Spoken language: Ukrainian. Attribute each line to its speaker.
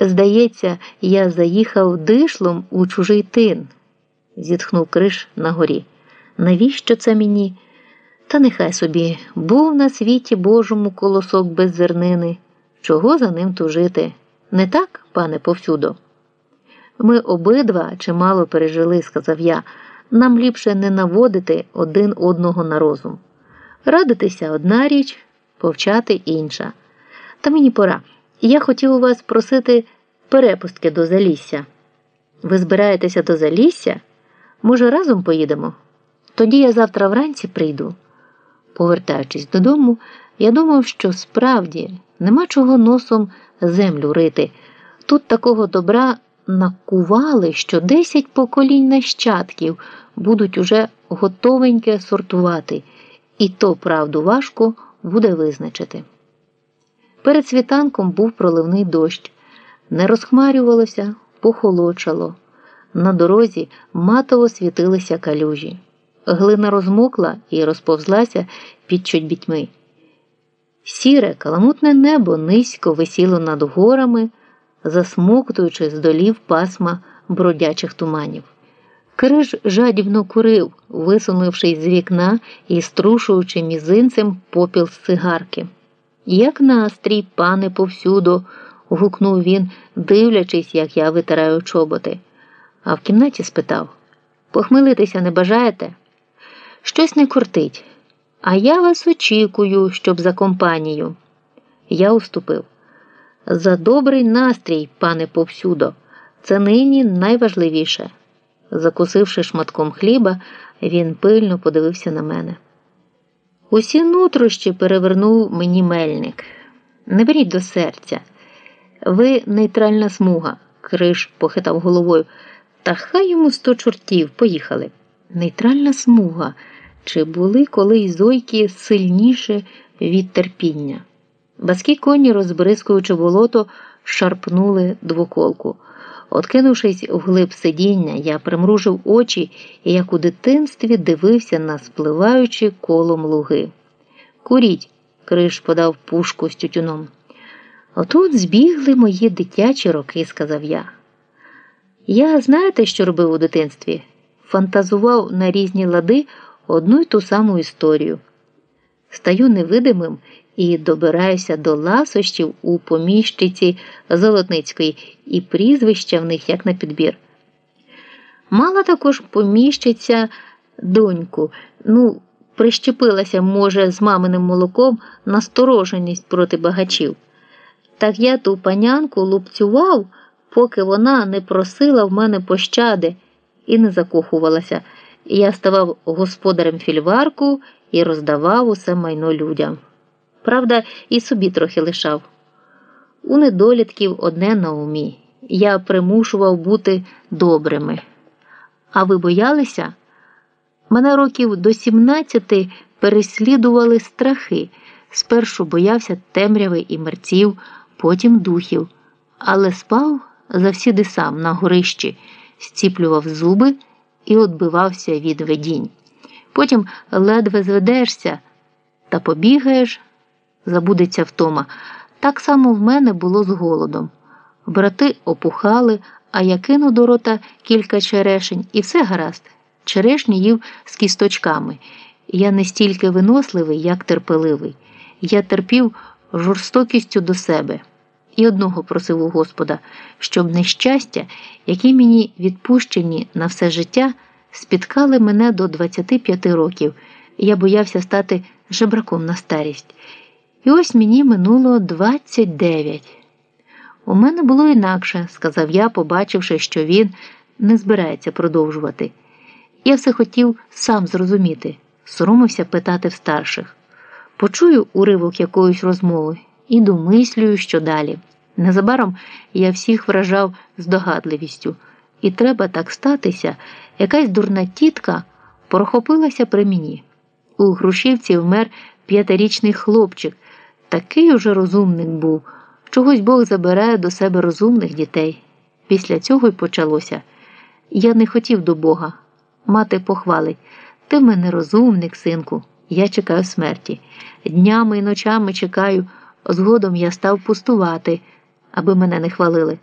Speaker 1: Здається, я заїхав дишлом у чужий тин, зітхнув Криш на горі. Навіщо це мені? Та нехай собі був на світі Божому колосок без зернини. Чого за ним тужити? Не так, пане повсюдо? Ми обидва чимало пережили, сказав я. Нам ліпше не наводити один одного на розум. Радитися одна річ, повчати інша. Та мені пора. Я хотів у вас просити перепустки до Залісся. Ви збираєтеся до Залісся? Може, разом поїдемо? Тоді я завтра вранці прийду. Повертаючись додому, я думав, що справді нема чого носом землю рити. Тут такого добра накували, що десять поколінь нащадків будуть уже готовеньке сортувати, і то правду важко буде визначити. Перед світанком був проливний дощ, не розхмарювалося, похолодшало. На дорозі матово світилися калюжі. Глина розмокла і розповзлася під чобітьми. Сіре, каламутне небо низько висіло над горами, засмоктуючи з долів пасма бродячих туманів. Криж жадібно курив, висунувшись з вікна і струшуючи мізинцем попіл з цигарки. Як настрій, пане повсюду, гукнув він, дивлячись, як я витираю чоботи. А в кімнаті спитав Похмелитися не бажаєте? Щось не кортить. А я вас очікую, щоб за компанію. Я уступив. За добрий настрій, пане повсюдо, це нині найважливіше. Закусивши шматком хліба, він пильно подивився на мене. Усі нутрощі перевернув мені мельник. Не беріть до серця. Ви нейтральна смуга, Криш похитав головою. Та хай йому сто чортів поїхали. Нейтральна смуга. Чи були колись зойки сильніше від терпіння? Баскі коні, розбризкуючи болото, шарпнули двоколку. Откинувшись вглиб сидіння, я примружив очі і, як у дитинстві, дивився на спливаючі колом луги. Куріть, Криш подав пушку з тютюном. Отут збігли мої дитячі роки, сказав я. Я знаєте, що робив у дитинстві? Фантазував на різні лади одну й ту саму історію. Стаю невидимим і добираюся до ласощів у поміщиці Золотницької, і прізвища в них як на підбір. Мала також поміщиця доньку, ну, прищепилася, може, з маминим молоком настороженість проти багачів. Так я ту панянку лупцював, поки вона не просила в мене пощади і не закохувалася. Я ставав господарем фільварку і роздавав усе майно людям. Правда, і собі трохи лишав. У недолітків одне на умі. Я примушував бути добрими. А ви боялися? Мене років до 17 переслідували страхи. Спершу боявся темряви і мерців, потім духів, але спав завсіди сам на горищі, зціплював зуби і відбивався від видінь. Потім ледве зведешся та побігаєш, забудеться втома. Так само в мене було з голодом. Брати опухали, а я кину до рота кілька черешень, і все гаразд. Черешні їв з кісточками. Я не стільки виносливий, як терпеливий. Я терпів жорстокістю до себе і одного просив у Господа, щоб нещастя, які мені відпущені на все життя, спіткали мене до 25 років, я боявся стати жебраком на старість. І ось мені минуло 29. У мене було інакше, сказав я, побачивши, що він не збирається продовжувати. Я все хотів сам зрозуміти, соромився питати в старших. Почую уривок якоїсь розмови і домислюю, що далі. Незабаром я всіх вражав здогадливістю, і треба так статися, якась дурна тітка прохопилася при мені. У Грушівці вмер п'ятирічний хлопчик, такий уже розумник був, чогось Бог забирає до себе розумних дітей. Після цього й почалося. Я не хотів до Бога. Мати похвалить ти в мене розумник, синку, я чекаю смерті. Днями і ночами чекаю, згодом я став пустувати, аби мене не хвалили.